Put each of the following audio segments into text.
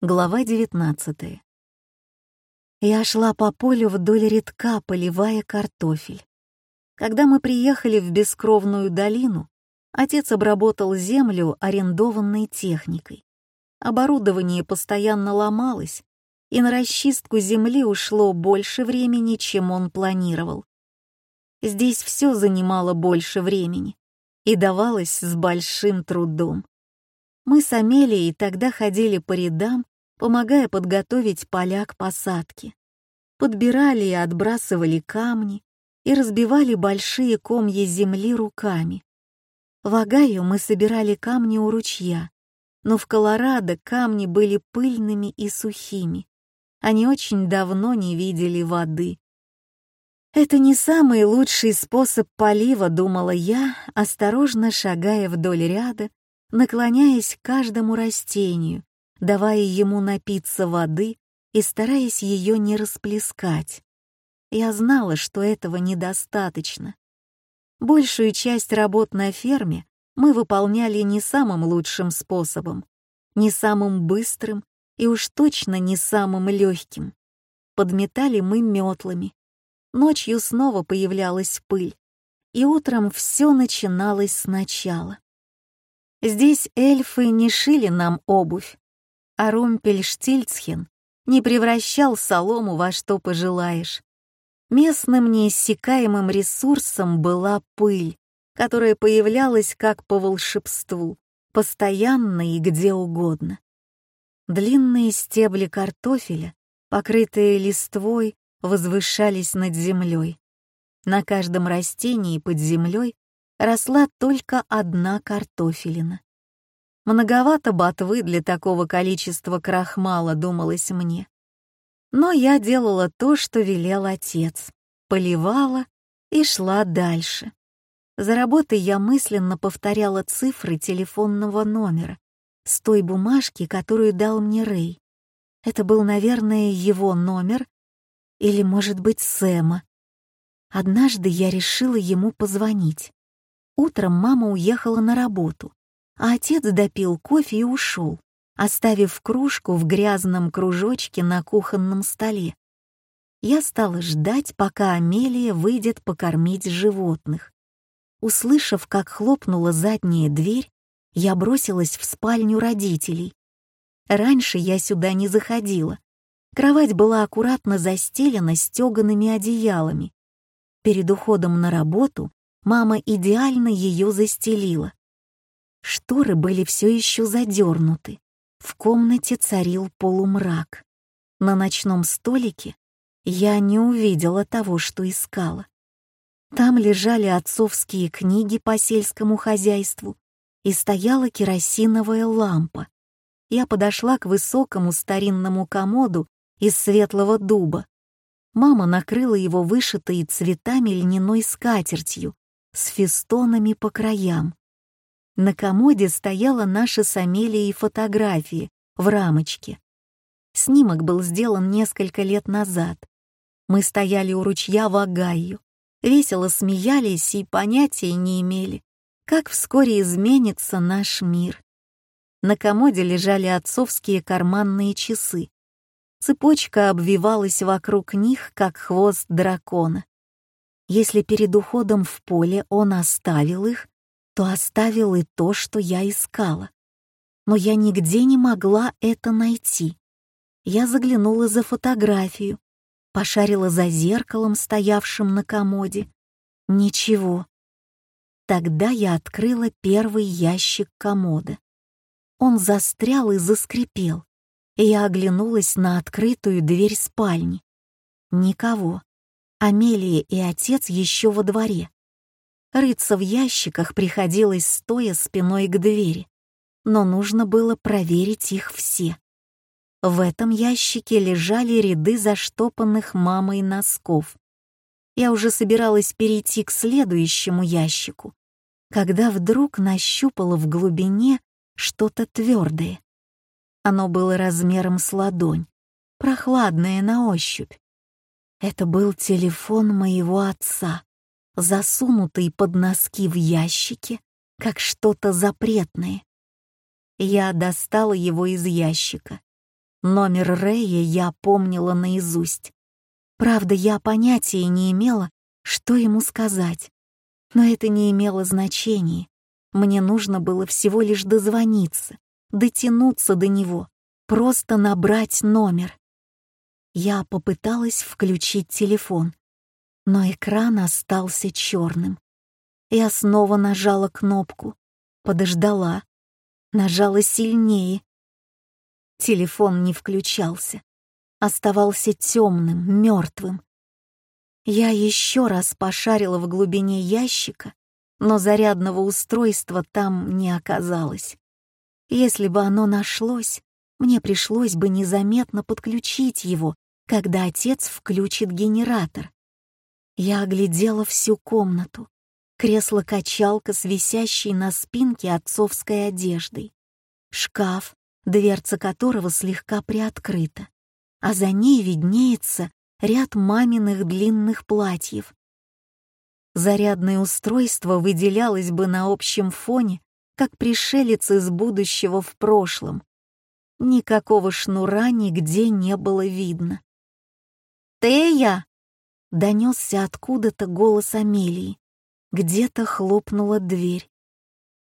Глава 19 Я шла по полю вдоль редка, поливая картофель. Когда мы приехали в бескровную долину, отец обработал землю арендованной техникой. Оборудование постоянно ломалось, и на расчистку земли ушло больше времени, чем он планировал. Здесь все занимало больше времени и давалось с большим трудом. Мы с Амелией тогда ходили по рядам, помогая подготовить поля к посадке. Подбирали и отбрасывали камни и разбивали большие комья земли руками. В Огайо мы собирали камни у ручья, но в Колорадо камни были пыльными и сухими. Они очень давно не видели воды. Это не самый лучший способ полива, думала я, осторожно шагая вдоль ряда наклоняясь к каждому растению, давая ему напиться воды и стараясь ее не расплескать. Я знала, что этого недостаточно. Большую часть работ на ферме мы выполняли не самым лучшим способом, не самым быстрым и уж точно не самым легким. Подметали мы метлами. Ночью снова появлялась пыль, и утром все начиналось сначала. Здесь эльфы не шили нам обувь, а Румпельштильцхен не превращал солому во что пожелаешь. Местным неиссякаемым ресурсом была пыль, которая появлялась как по волшебству, постоянно и где угодно. Длинные стебли картофеля, покрытые листвой, возвышались над землей. На каждом растении под землей росла только одна картофелина. Многовато ботвы для такого количества крахмала, думалось мне. Но я делала то, что велел отец, поливала и шла дальше. За работой я мысленно повторяла цифры телефонного номера с той бумажки, которую дал мне Рэй. Это был, наверное, его номер или, может быть, Сэма. Однажды я решила ему позвонить. Утром мама уехала на работу, а отец допил кофе и ушел, оставив кружку в грязном кружочке на кухонном столе. Я стала ждать, пока Амелия выйдет покормить животных. Услышав, как хлопнула задняя дверь, я бросилась в спальню родителей. Раньше я сюда не заходила. Кровать была аккуратно застелена стегаными одеялами. Перед уходом на работу Мама идеально ее застелила. Шторы были все еще задернуты. В комнате царил полумрак. На ночном столике я не увидела того, что искала. Там лежали отцовские книги по сельскому хозяйству и стояла керосиновая лампа. Я подошла к высокому старинному комоду из светлого дуба. Мама накрыла его вышитой цветами льняной скатертью с фестонами по краям. На комоде стояла наша с Амелией фотографии в рамочке. Снимок был сделан несколько лет назад. Мы стояли у ручья в Огайо, весело смеялись и понятия не имели, как вскоре изменится наш мир. На комоде лежали отцовские карманные часы. Цепочка обвивалась вокруг них, как хвост дракона. Если перед уходом в поле он оставил их, то оставил и то, что я искала. Но я нигде не могла это найти. Я заглянула за фотографию, пошарила за зеркалом, стоявшим на комоде. Ничего. Тогда я открыла первый ящик комода. Он застрял и заскрипел, и я оглянулась на открытую дверь спальни. Никого. Амелия и отец еще во дворе. Рыться в ящиках приходилось стоя спиной к двери, но нужно было проверить их все. В этом ящике лежали ряды заштопанных мамой носков. Я уже собиралась перейти к следующему ящику, когда вдруг нащупала в глубине что-то твердое. Оно было размером с ладонь, прохладное на ощупь. Это был телефон моего отца, засунутый под носки в ящике, как что-то запретное. Я достала его из ящика Номер Рэя я помнила наизусть. Правда, я понятия не имела, что ему сказать. Но это не имело значения. Мне нужно было всего лишь дозвониться, дотянуться до него, просто набрать номер. Я попыталась включить телефон, но экран остался черным. Я снова нажала кнопку, подождала, нажала сильнее. Телефон не включался, оставался темным, мертвым. Я еще раз пошарила в глубине ящика, но зарядного устройства там не оказалось. Если бы оно нашлось, мне пришлось бы незаметно подключить его, когда отец включит генератор. Я оглядела всю комнату. Кресло-качалка с висящей на спинке отцовской одеждой. Шкаф, дверца которого слегка приоткрыта, а за ней виднеется ряд маминых длинных платьев. Зарядное устройство выделялось бы на общем фоне, как пришелец из будущего в прошлом. Никакого шнура нигде не было видно. «Тея!» — донесся откуда-то голос Амелии. Где-то хлопнула дверь.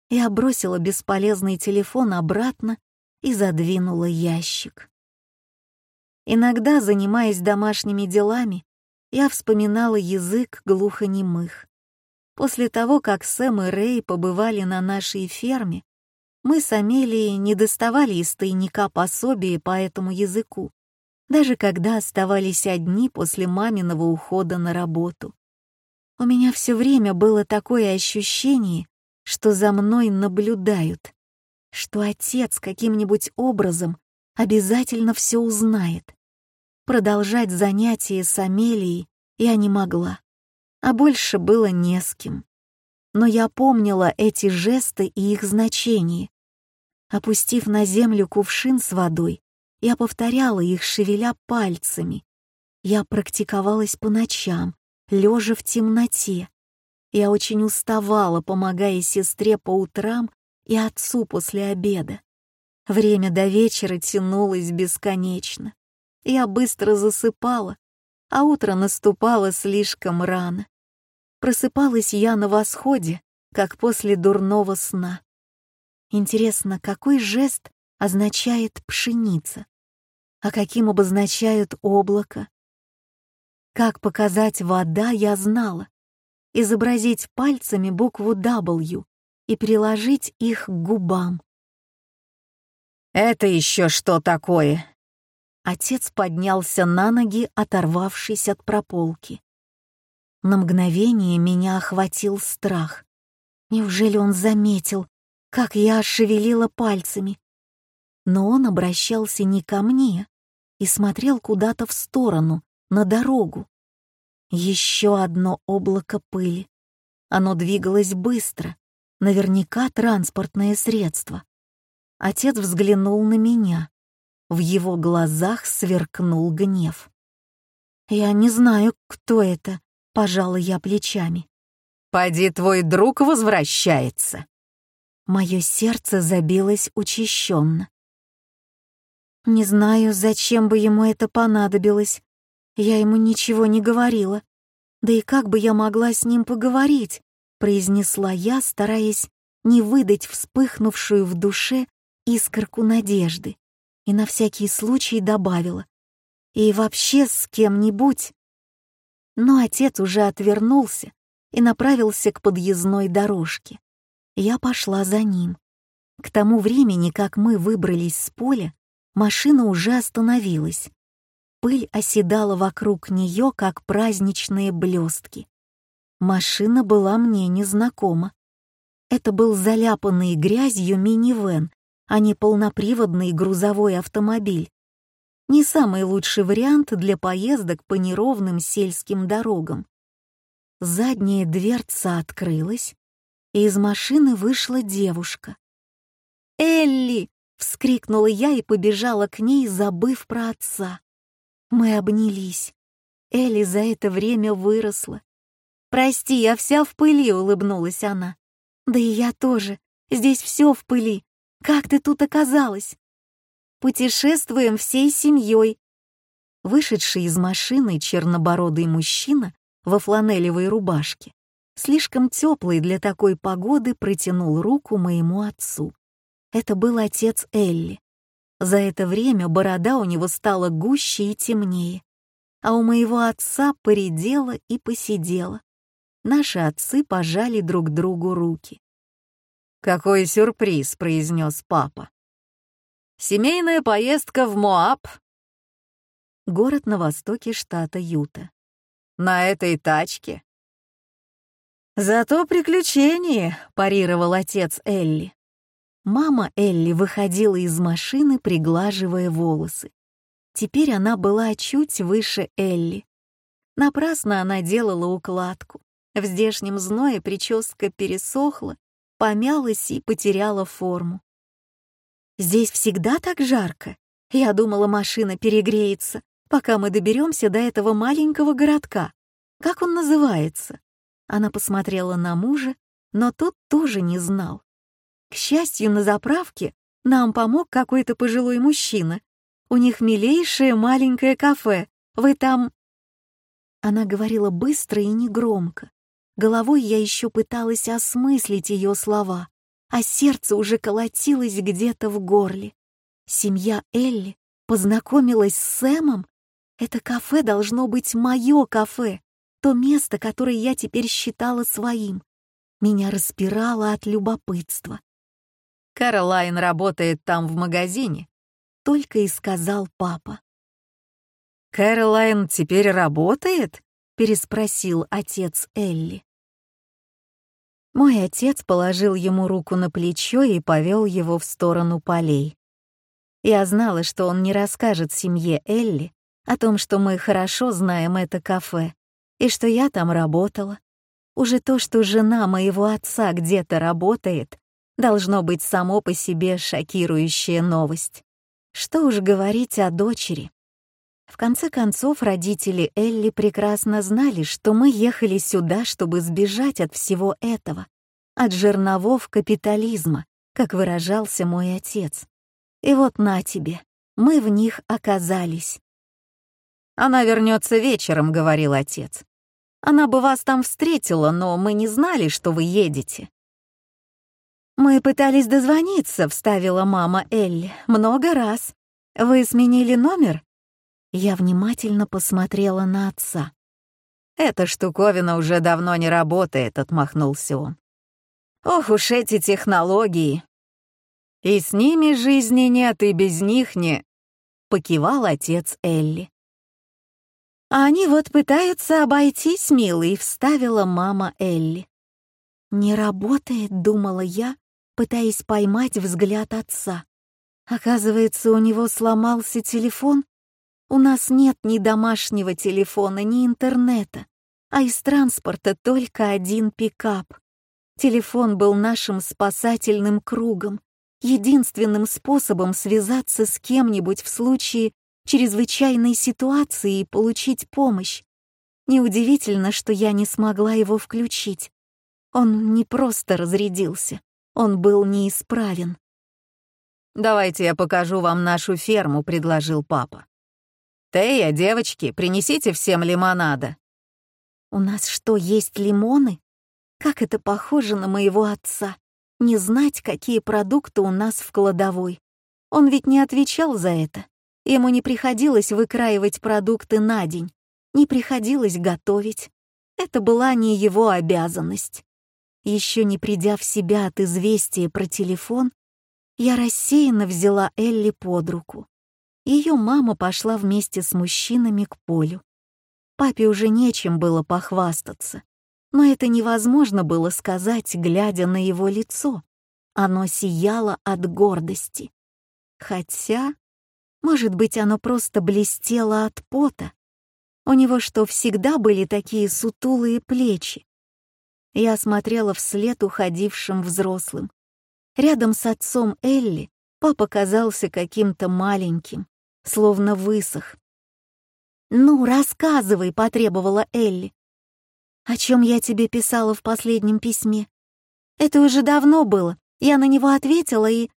Я бросила бесполезный телефон обратно и задвинула ящик. Иногда, занимаясь домашними делами, я вспоминала язык глухонемых. После того, как Сэм и Рэй побывали на нашей ферме, мы с Амелией не доставали из тайника пособия по этому языку, даже когда оставались одни после маминого ухода на работу. У меня все время было такое ощущение, что за мной наблюдают, что отец каким-нибудь образом обязательно все узнает. Продолжать занятия с Амелией я не могла, а больше было не с кем. Но я помнила эти жесты и их значение. Опустив на землю кувшин с водой, я повторяла их, шевеля пальцами. Я практиковалась по ночам, лежа в темноте. Я очень уставала, помогая сестре по утрам и отцу после обеда. Время до вечера тянулось бесконечно. Я быстро засыпала, а утро наступало слишком рано. Просыпалась я на восходе, как после дурного сна. Интересно, какой жест означает пшеница, а каким обозначают облако? Как показать вода, я знала. Изобразить пальцами букву W и приложить их к губам. «Это еще что такое?» Отец поднялся на ноги, оторвавшись от прополки. На мгновение меня охватил страх. Неужели он заметил, как я шевелила пальцами? Но он обращался не ко мне и смотрел куда-то в сторону, на дорогу. Еще одно облако пыли. Оно двигалось быстро, наверняка транспортное средство. Отец взглянул на меня. В его глазах сверкнул гнев. «Я не знаю, кто это», — пожала я плечами. «Поди, твой друг возвращается». Мое сердце забилось учащенно. Не знаю, зачем бы ему это понадобилось. Я ему ничего не говорила. Да и как бы я могла с ним поговорить, произнесла я, стараясь не выдать вспыхнувшую в душе искорку надежды и на всякий случай добавила. «И вообще с кем-нибудь». Но отец уже отвернулся и направился к подъездной дорожке. Я пошла за ним. К тому времени, как мы выбрались с поля, машина уже остановилась. Пыль оседала вокруг нее, как праздничные блестки. Машина была мне незнакома. Это был заляпанный грязью минивэн а не полноприводный грузовой автомобиль. Не самый лучший вариант для поездок по неровным сельским дорогам. Задняя дверца открылась, и из машины вышла девушка. «Элли!» — вскрикнула я и побежала к ней, забыв про отца. Мы обнялись. Элли за это время выросла. «Прости, я вся в пыли», — улыбнулась она. «Да и я тоже. Здесь все в пыли. Как ты тут оказалась?» Путешествуем всей семьей. Вышедший из машины чернобородый мужчина во фланелевой рубашке, слишком теплый для такой погоды, протянул руку моему отцу. Это был отец Элли. За это время борода у него стала гуще и темнее, а у моего отца поредела и посидела. Наши отцы пожали друг другу руки. «Какой сюрприз!» — произнес папа. «Семейная поездка в Моаб». Город на востоке штата Юта. «На этой тачке?» «Зато приключение», — парировал отец Элли. Мама Элли выходила из машины, приглаживая волосы. Теперь она была чуть выше Элли. Напрасно она делала укладку. В здешнем зное прическа пересохла, помялась и потеряла форму. «Здесь всегда так жарко. Я думала, машина перегреется, пока мы доберемся до этого маленького городка. Как он называется?» Она посмотрела на мужа, но тот тоже не знал. К счастью, на заправке нам помог какой-то пожилой мужчина. У них милейшее маленькое кафе. Вы там...» Она говорила быстро и негромко. Головой я еще пыталась осмыслить ее слова, а сердце уже колотилось где-то в горле. Семья Элли познакомилась с Сэмом? Это кафе должно быть мое кафе, то место, которое я теперь считала своим. Меня распирало от любопытства. «Кэролайн работает там в магазине», — только и сказал папа. «Кэролайн теперь работает?» переспросил отец Элли. Мой отец положил ему руку на плечо и повел его в сторону полей. Я знала, что он не расскажет семье Элли о том, что мы хорошо знаем это кафе и что я там работала. Уже то, что жена моего отца где-то работает, должно быть само по себе шокирующая новость. Что уж говорить о дочери. В конце концов, родители Элли прекрасно знали, что мы ехали сюда, чтобы сбежать от всего этого, от жерновов капитализма, как выражался мой отец. И вот на тебе, мы в них оказались. «Она вернется вечером», — говорил отец. «Она бы вас там встретила, но мы не знали, что вы едете». «Мы пытались дозвониться», — вставила мама Элли, — «много раз. Вы сменили номер?» Я внимательно посмотрела на отца. «Эта штуковина уже давно не работает», — отмахнулся он. «Ох уж эти технологии! И с ними жизни нет, и без них не...» — покивал отец Элли. «А они вот пытаются обойтись, милый», — вставила мама Элли. «Не работает», — думала я, пытаясь поймать взгляд отца. Оказывается, у него сломался телефон, у нас нет ни домашнего телефона, ни интернета, а из транспорта только один пикап. Телефон был нашим спасательным кругом, единственным способом связаться с кем-нибудь в случае чрезвычайной ситуации и получить помощь. Неудивительно, что я не смогла его включить. Он не просто разрядился, он был неисправен. «Давайте я покажу вам нашу ферму», — предложил папа. «Тея, девочки, принесите всем лимонада». «У нас что, есть лимоны? Как это похоже на моего отца, не знать, какие продукты у нас в кладовой. Он ведь не отвечал за это. Ему не приходилось выкраивать продукты на день, не приходилось готовить. Это была не его обязанность. Еще не придя в себя от известия про телефон, я рассеянно взяла Элли под руку. Ее мама пошла вместе с мужчинами к полю. Папе уже нечем было похвастаться, но это невозможно было сказать, глядя на его лицо. Оно сияло от гордости. Хотя, может быть, оно просто блестело от пота. У него что, всегда были такие сутулые плечи? Я смотрела вслед уходившим взрослым. Рядом с отцом Элли папа казался каким-то маленьким, словно высох. «Ну, рассказывай», — потребовала Элли. «О чем я тебе писала в последнем письме? Это уже давно было. Я на него ответила и...»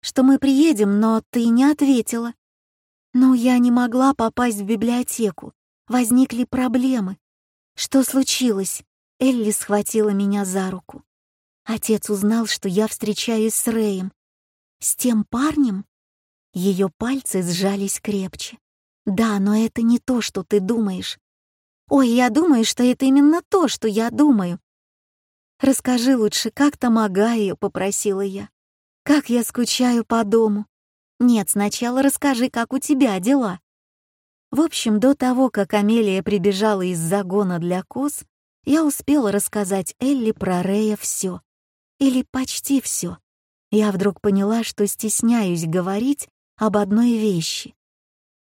что мы приедем, но ты не ответила. Ну, я не могла попасть в библиотеку. Возникли проблемы. Что случилось? Элли схватила меня за руку. Отец узнал, что я встречаюсь с Рэем. С тем парнем? Ее пальцы сжались крепче. Да, но это не то, что ты думаешь. Ой, я думаю, что это именно то, что я думаю. Расскажи лучше, как там Агая, попросила я. Как я скучаю по дому. Нет, сначала расскажи, как у тебя дела. В общем, до того, как Амелия прибежала из загона для коз, я успела рассказать Элли про Рея все. Или почти все. Я вдруг поняла, что стесняюсь говорить об одной вещи.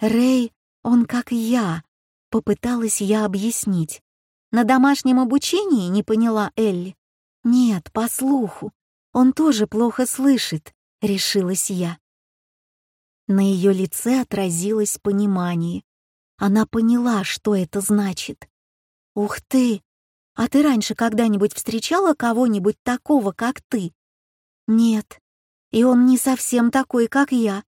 Рэй, он как я, попыталась я объяснить. На домашнем обучении не поняла Элли. Нет, по слуху. Он тоже плохо слышит, решилась я. На ее лице отразилось понимание. Она поняла, что это значит. «Ух ты! А ты раньше когда-нибудь встречала кого-нибудь такого, как ты?» «Нет. И он не совсем такой, как я.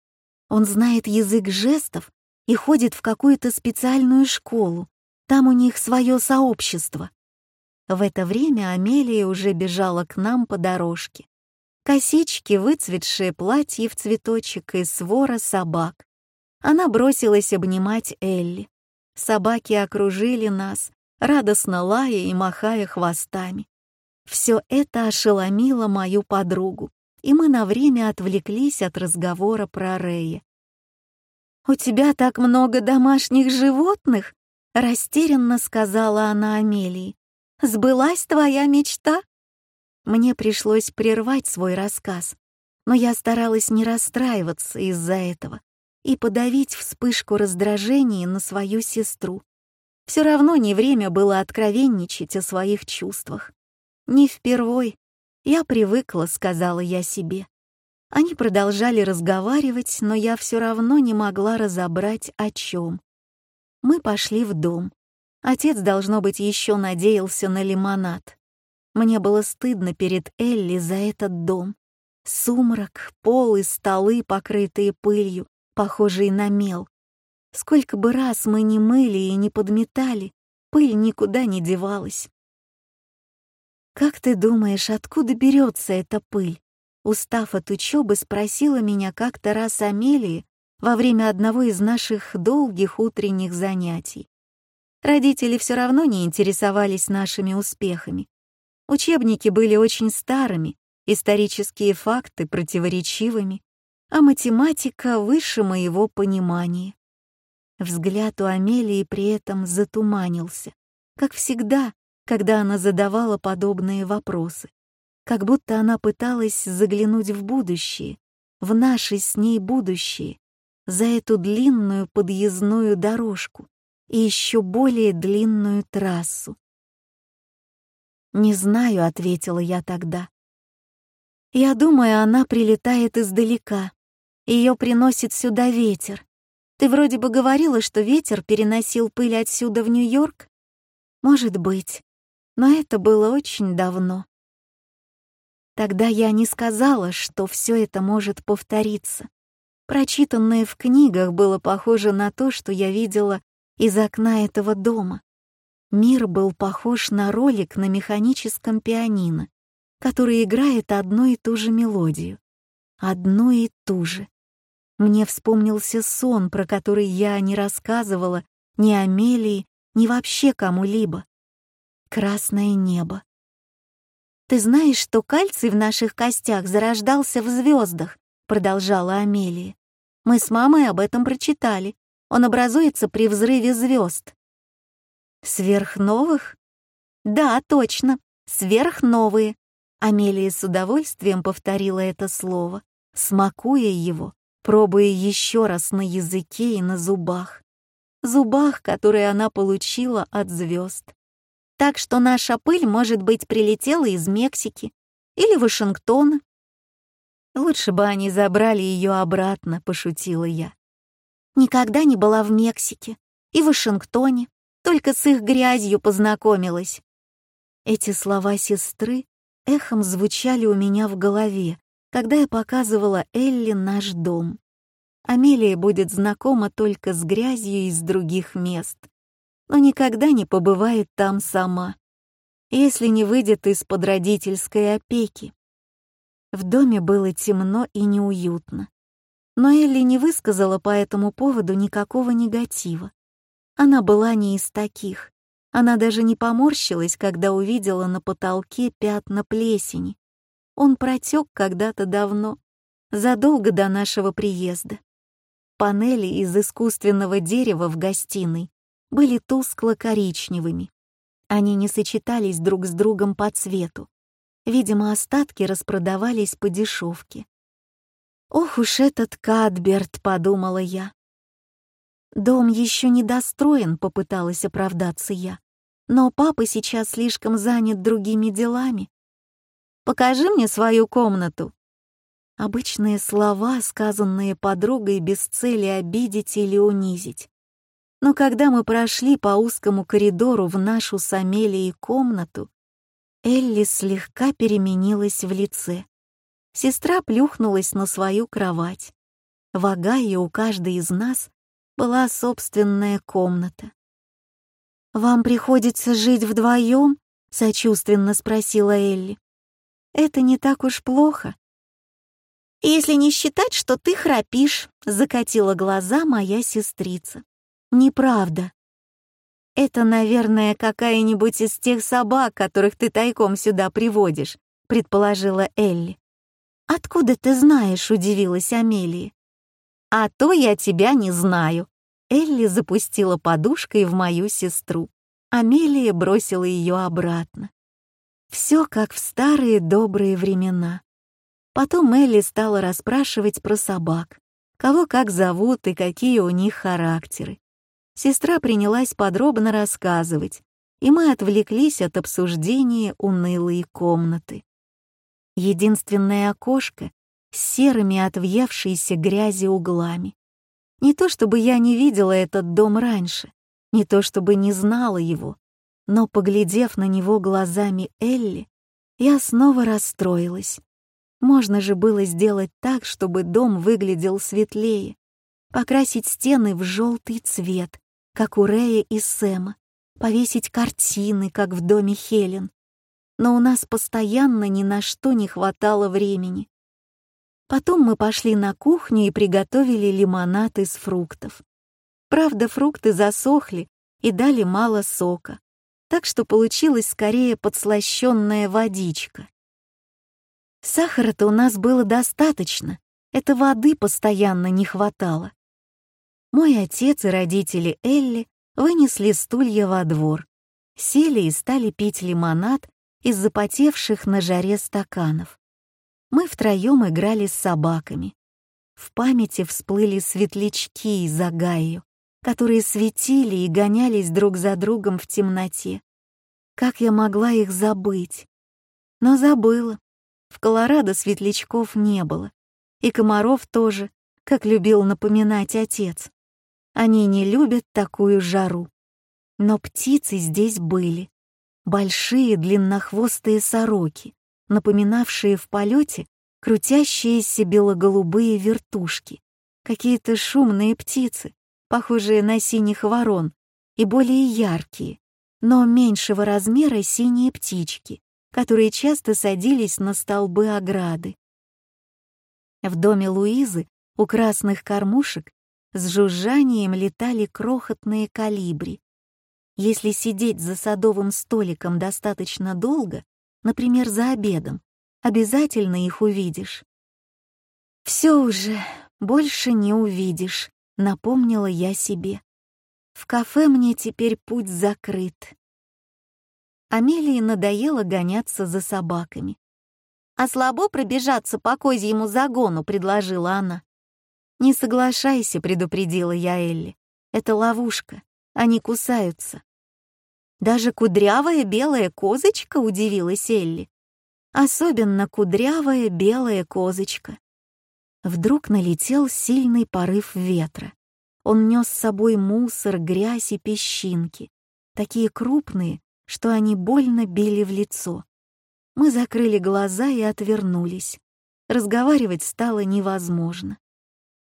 Он знает язык жестов и ходит в какую-то специальную школу. Там у них свое сообщество». В это время Амелия уже бежала к нам по дорожке. Косички, выцветшее платье в цветочек и свора собак. Она бросилась обнимать Элли. Собаки окружили нас, радостно лая и махая хвостами. Все это ошеломило мою подругу, и мы на время отвлеклись от разговора про Рэя. «У тебя так много домашних животных?» — растерянно сказала она Амелии. «Сбылась твоя мечта?» Мне пришлось прервать свой рассказ, но я старалась не расстраиваться из-за этого и подавить вспышку раздражения на свою сестру. Все равно не время было откровенничать о своих чувствах. Не впервой. Я привыкла, сказала я себе. Они продолжали разговаривать, но я все равно не могла разобрать, о чем. Мы пошли в дом. Отец, должно быть, еще надеялся на лимонад. Мне было стыдно перед Элли за этот дом. Сумрак, пол и столы, покрытые пылью, похожие на мел. Сколько бы раз мы не мыли и не подметали, пыль никуда не девалась. «Как ты думаешь, откуда берется эта пыль?» Устав от учебы, спросила меня как-то раз Амелия во время одного из наших долгих утренних занятий. Родители все равно не интересовались нашими успехами. Учебники были очень старыми, исторические факты противоречивыми, а математика выше моего понимания. Взгляд у Амелии при этом затуманился, как всегда, когда она задавала подобные вопросы, как будто она пыталась заглянуть в будущее, в наше с ней будущее, за эту длинную подъездную дорожку и еще более длинную трассу. «Не знаю», — ответила я тогда. «Я думаю, она прилетает издалека. Ее приносит сюда ветер. Ты вроде бы говорила, что ветер переносил пыль отсюда в Нью-Йорк? Может быть, но это было очень давно. Тогда я не сказала, что все это может повториться. Прочитанное в книгах было похоже на то, что я видела из окна этого дома. Мир был похож на ролик на механическом пианино, который играет одну и ту же мелодию. Одну и ту же. Мне вспомнился сон, про который я не рассказывала ни Амелии, ни вообще кому-либо. Красное небо. «Ты знаешь, что кальций в наших костях зарождался в звездах?» — продолжала Амелия. «Мы с мамой об этом прочитали. Он образуется при взрыве звезд». «Сверхновых?» «Да, точно, сверхновые». Амелия с удовольствием повторила это слово, смакуя его пробуя еще раз на языке и на зубах. Зубах, которые она получила от звезд. Так что наша пыль, может быть, прилетела из Мексики или Вашингтона. Лучше бы они забрали ее обратно, пошутила я. Никогда не была в Мексике и Вашингтоне, только с их грязью познакомилась. Эти слова сестры эхом звучали у меня в голове, когда я показывала Элли наш дом. Амелия будет знакома только с грязью из других мест, но никогда не побывает там сама, если не выйдет из-под родительской опеки. В доме было темно и неуютно. Но Элли не высказала по этому поводу никакого негатива. Она была не из таких. Она даже не поморщилась, когда увидела на потолке пятна плесени. Он протек когда-то давно, задолго до нашего приезда. Панели из искусственного дерева в гостиной были тускло-коричневыми. Они не сочетались друг с другом по цвету. Видимо, остатки распродавались по дешевке. «Ох уж этот Кадберт», — подумала я. «Дом еще не достроен», — попыталась оправдаться я. «Но папа сейчас слишком занят другими делами. Покажи мне свою комнату». Обычные слова, сказанные подругой без цели обидеть или унизить. Но когда мы прошли по узкому коридору в нашу с Амелией комнату, Элли слегка переменилась в лице. Сестра плюхнулась на свою кровать. В Агае у каждой из нас была собственная комната. «Вам приходится жить вдвоем?» — сочувственно спросила Элли. «Это не так уж плохо. «Если не считать, что ты храпишь», — закатила глаза моя сестрица. «Неправда. Это, наверное, какая-нибудь из тех собак, которых ты тайком сюда приводишь», — предположила Элли. «Откуда ты знаешь?» — удивилась Амелия. «А то я тебя не знаю». Элли запустила подушкой в мою сестру. Амелия бросила ее обратно. Все как в старые добрые времена. Потом Элли стала расспрашивать про собак, кого как зовут и какие у них характеры. Сестра принялась подробно рассказывать, и мы отвлеклись от обсуждения унылой комнаты. Единственное окошко с серыми от въевшейся грязи углами. Не то чтобы я не видела этот дом раньше, не то чтобы не знала его, но, поглядев на него глазами Элли, я снова расстроилась. Можно же было сделать так, чтобы дом выглядел светлее, покрасить стены в желтый цвет, как у Рэя и Сэма, повесить картины, как в доме Хелен. Но у нас постоянно ни на что не хватало времени. Потом мы пошли на кухню и приготовили лимонад из фруктов. Правда, фрукты засохли и дали мало сока, так что получилась скорее подслащённая водичка. Сахара-то у нас было достаточно, это воды постоянно не хватало. Мой отец и родители Элли вынесли стулья во двор, сели и стали пить лимонад из запотевших на жаре стаканов. Мы втроем играли с собаками. В памяти всплыли светлячки из Агаю, которые светили и гонялись друг за другом в темноте. Как я могла их забыть? Но забыла. В Колорадо светлячков не было. И комаров тоже, как любил напоминать отец. Они не любят такую жару. Но птицы здесь были. Большие длиннохвостые сороки, напоминавшие в полете крутящиеся бело-голубые вертушки, какие-то шумные птицы, похожие на синих ворон, и более яркие, но меньшего размера синие птички, которые часто садились на столбы ограды. В доме Луизы у красных кормушек с жужжанием летали крохотные калибри. Если сидеть за садовым столиком достаточно долго, например, за обедом, обязательно их увидишь. «Все уже, больше не увидишь», — напомнила я себе. «В кафе мне теперь путь закрыт». Амелии надоело гоняться за собаками. «А слабо пробежаться по козьему загону», — предложила она. «Не соглашайся», — предупредила я Элли. «Это ловушка. Они кусаются». «Даже кудрявая белая козочка?» — удивилась Элли. «Особенно кудрявая белая козочка». Вдруг налетел сильный порыв ветра. Он нес с собой мусор, грязь и песчинки, такие крупные, что они больно били в лицо. Мы закрыли глаза и отвернулись. Разговаривать стало невозможно.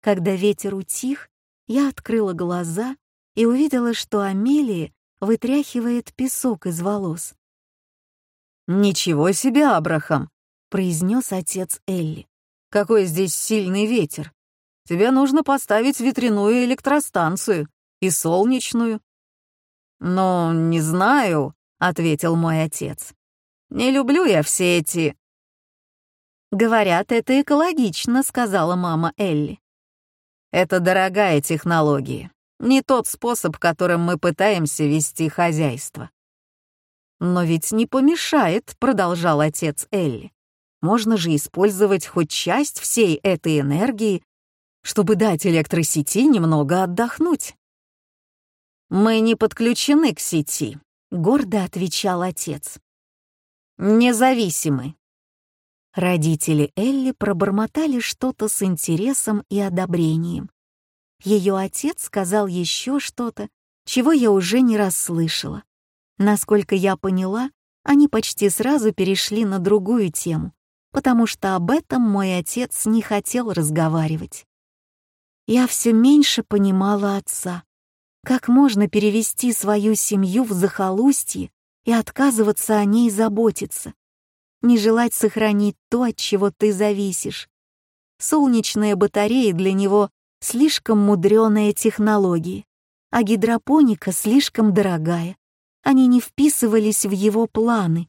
Когда ветер утих, я открыла глаза и увидела, что Амелия вытряхивает песок из волос. «Ничего себе, Абрахам!» — произнес отец Элли. «Какой здесь сильный ветер! Тебе нужно поставить ветряную электростанцию и солнечную». «Ну, не знаю», — ответил мой отец. «Не люблю я все эти...» «Говорят, это экологично», — сказала мама Элли. «Это дорогая технология, не тот способ, которым мы пытаемся вести хозяйство». «Но ведь не помешает», — продолжал отец Элли. «Можно же использовать хоть часть всей этой энергии, чтобы дать электросети немного отдохнуть». «Мы не подключены к сети», — гордо отвечал отец. «Независимы. Родители Элли пробормотали что-то с интересом и одобрением. Ее отец сказал еще что-то, чего я уже не расслышала. Насколько я поняла, они почти сразу перешли на другую тему, потому что об этом мой отец не хотел разговаривать. Я все меньше понимала отца. Как можно перевести свою семью в захолустье и отказываться о ней заботиться? не желать сохранить то, от чего ты зависишь. Солнечные батареи для него слишком мудреные технологии, а гидропоника слишком дорогая. Они не вписывались в его планы.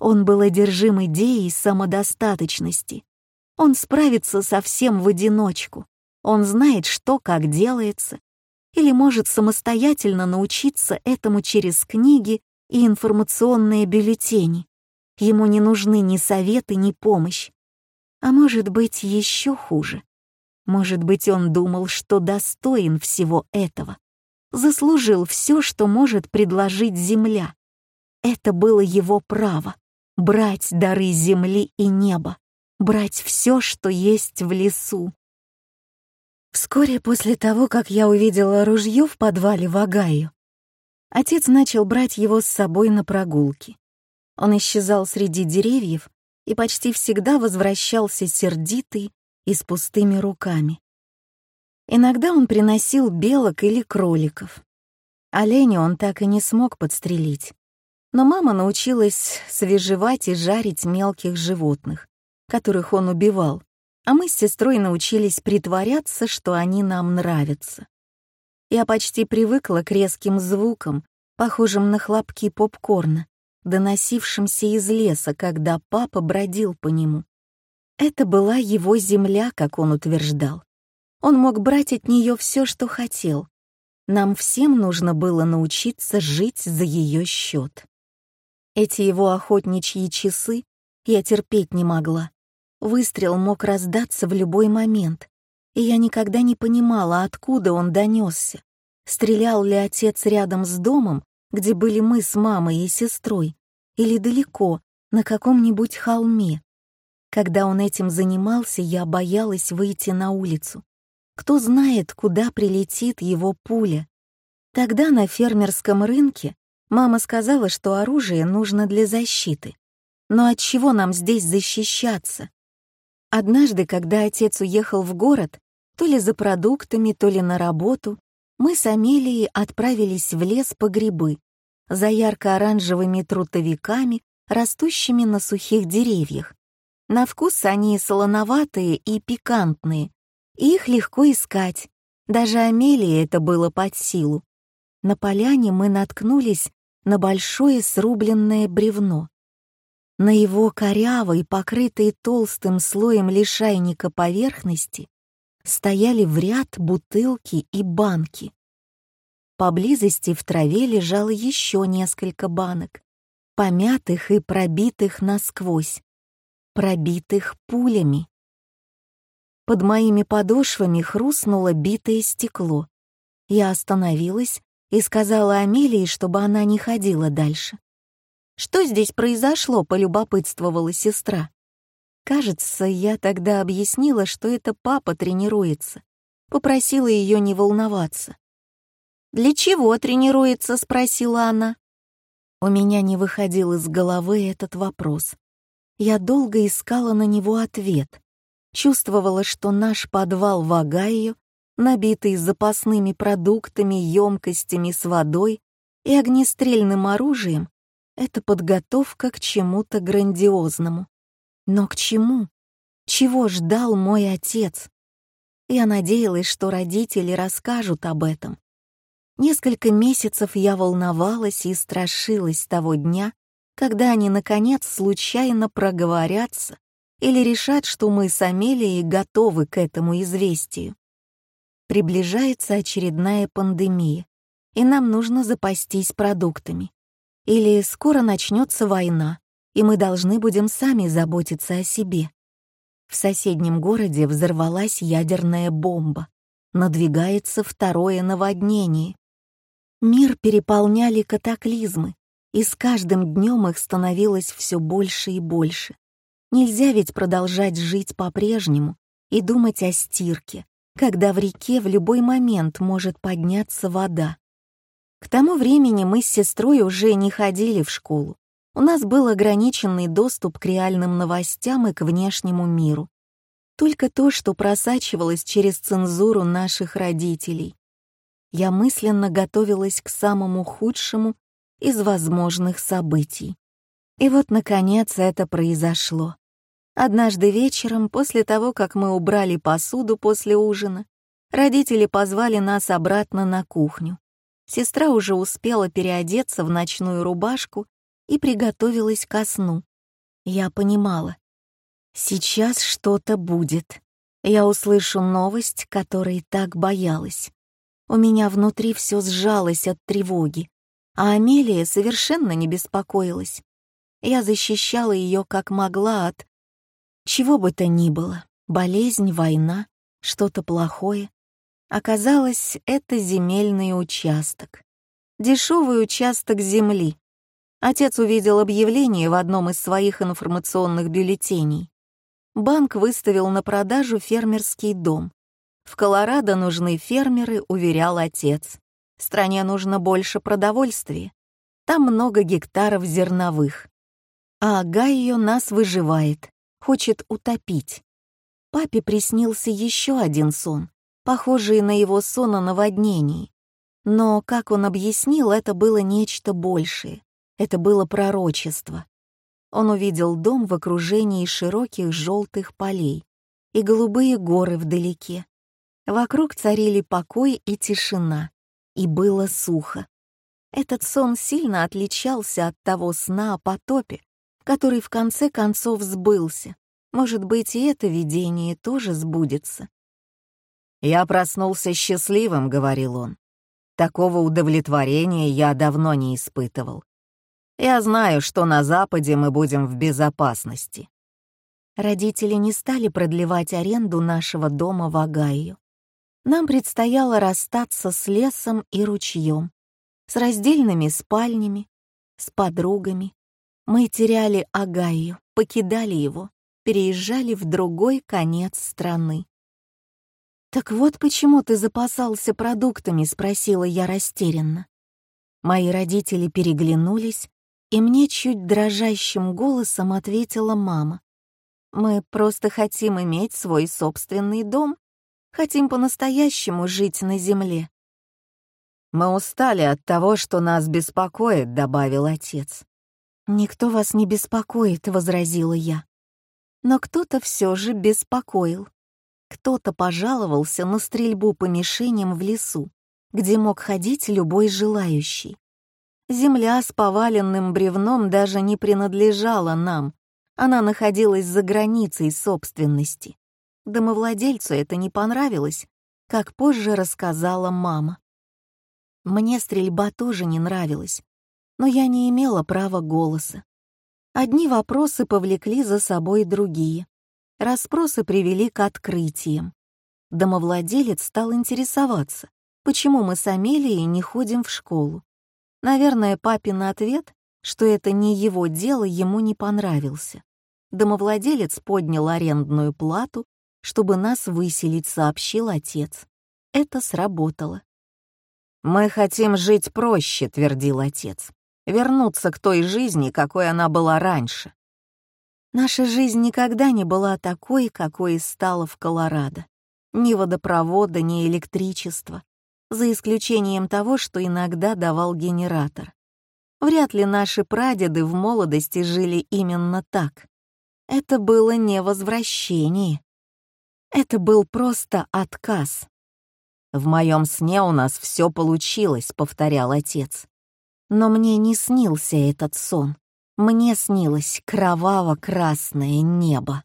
Он был одержим идеей самодостаточности. Он справится со всем в одиночку. Он знает, что как делается, или может самостоятельно научиться этому через книги и информационные бюллетени. Ему не нужны ни советы, ни помощь. А может быть, еще хуже. Может быть, он думал, что достоин всего этого. Заслужил все, что может предложить земля. Это было его право — брать дары земли и неба, брать все, что есть в лесу. Вскоре после того, как я увидела ружье в подвале в Огайо, отец начал брать его с собой на прогулки. Он исчезал среди деревьев и почти всегда возвращался сердитый и с пустыми руками. Иногда он приносил белок или кроликов. Оленя он так и не смог подстрелить. Но мама научилась свежевать и жарить мелких животных, которых он убивал, а мы с сестрой научились притворяться, что они нам нравятся. Я почти привыкла к резким звукам, похожим на хлопки попкорна, доносившимся из леса, когда папа бродил по нему. Это была его земля, как он утверждал. Он мог брать от нее все, что хотел. Нам всем нужно было научиться жить за ее счет. Эти его охотничьи часы я терпеть не могла. Выстрел мог раздаться в любой момент, и я никогда не понимала, откуда он донесся. Стрелял ли отец рядом с домом где были мы с мамой и сестрой, или далеко, на каком-нибудь холме. Когда он этим занимался, я боялась выйти на улицу. Кто знает, куда прилетит его пуля. Тогда на фермерском рынке мама сказала, что оружие нужно для защиты. Но от чего нам здесь защищаться? Однажды, когда отец уехал в город, то ли за продуктами, то ли на работу, мы с Амелией отправились в лес по грибы, за ярко-оранжевыми трутовиками, растущими на сухих деревьях. На вкус они солоноватые и пикантные, и их легко искать. Даже Амелии это было под силу. На поляне мы наткнулись на большое срубленное бревно. На его корявой, покрытой толстым слоем лишайника поверхности стояли в ряд бутылки и банки. Поблизости в траве лежало еще несколько банок, помятых и пробитых насквозь, пробитых пулями. Под моими подошвами хрустнуло битое стекло. Я остановилась и сказала Амелии, чтобы она не ходила дальше. «Что здесь произошло?» — полюбопытствовала сестра. Кажется, я тогда объяснила, что это папа тренируется. Попросила ее не волноваться. «Для чего тренируется?» — спросила она. У меня не выходил из головы этот вопрос. Я долго искала на него ответ, чувствовала, что наш подвал в Огайо, набитый запасными продуктами, емкостями с водой и огнестрельным оружием, это подготовка к чему-то грандиозному. Но к чему? Чего ждал мой отец? Я надеялась, что родители расскажут об этом. Несколько месяцев я волновалась и страшилась того дня, когда они, наконец, случайно проговорятся или решат, что мы с Амелией готовы к этому известию. Приближается очередная пандемия, и нам нужно запастись продуктами. Или скоро начнется война, и мы должны будем сами заботиться о себе. В соседнем городе взорвалась ядерная бомба. Надвигается второе наводнение. Мир переполняли катаклизмы, и с каждым днем их становилось все больше и больше. Нельзя ведь продолжать жить по-прежнему и думать о стирке, когда в реке в любой момент может подняться вода. К тому времени мы с сестрой уже не ходили в школу. У нас был ограниченный доступ к реальным новостям и к внешнему миру. Только то, что просачивалось через цензуру наших родителей. Я мысленно готовилась к самому худшему из возможных событий. И вот, наконец, это произошло. Однажды вечером, после того, как мы убрали посуду после ужина, родители позвали нас обратно на кухню. Сестра уже успела переодеться в ночную рубашку и приготовилась ко сну. Я понимала. Сейчас что-то будет. Я услышу новость, которой так боялась. У меня внутри все сжалось от тревоги, а Амелия совершенно не беспокоилась. Я защищала ее как могла от чего бы то ни было, болезнь, война, что-то плохое. Оказалось, это земельный участок. Дешевый участок земли. Отец увидел объявление в одном из своих информационных бюллетеней. Банк выставил на продажу фермерский дом. В Колорадо нужны фермеры, уверял отец. Стране нужно больше продовольствия. Там много гектаров зерновых. А Гайо нас выживает хочет утопить. Папе приснился еще один сон, похожий на его сон о наводнении. Но, как он объяснил, это было нечто большее. Это было пророчество. Он увидел дом в окружении широких желтых полей и голубые горы вдалеке. Вокруг царили покой и тишина, и было сухо. Этот сон сильно отличался от того сна о потопе, который в конце концов сбылся. Может быть, и это видение тоже сбудется. «Я проснулся счастливым», — говорил он. «Такого удовлетворения я давно не испытывал. Я знаю, что на Западе мы будем в безопасности». Родители не стали продлевать аренду нашего дома в Огайо. Нам предстояло расстаться с лесом и ручьем, с раздельными спальнями, с подругами, мы теряли Агаю, покидали его, переезжали в другой конец страны. «Так вот почему ты запасался продуктами?» — спросила я растерянно. Мои родители переглянулись, и мне чуть дрожащим голосом ответила мама. «Мы просто хотим иметь свой собственный дом, хотим по-настоящему жить на земле». «Мы устали от того, что нас беспокоит», — добавил отец. «Никто вас не беспокоит», — возразила я. Но кто-то все же беспокоил. Кто-то пожаловался на стрельбу по мишеням в лесу, где мог ходить любой желающий. Земля с поваленным бревном даже не принадлежала нам, она находилась за границей собственности. Домовладельцу это не понравилось, как позже рассказала мама. Мне стрельба тоже не нравилась, но я не имела права голоса. Одни вопросы повлекли за собой другие. Расспросы привели к открытиям. Домовладелец стал интересоваться, почему мы с Амелией не ходим в школу. Наверное, папин ответ, что это не его дело, ему не понравился. Домовладелец поднял арендную плату, чтобы нас выселить, сообщил отец. Это сработало. «Мы хотим жить проще», — твердил отец вернуться к той жизни, какой она была раньше. Наша жизнь никогда не была такой, какой стала в Колорадо. Ни водопровода, ни электричества, за исключением того, что иногда давал генератор. Вряд ли наши прадеды в молодости жили именно так. Это было не возвращение. Это был просто отказ. «В моем сне у нас все получилось», — повторял отец. Но мне не снился этот сон. Мне снилось кроваво-красное небо.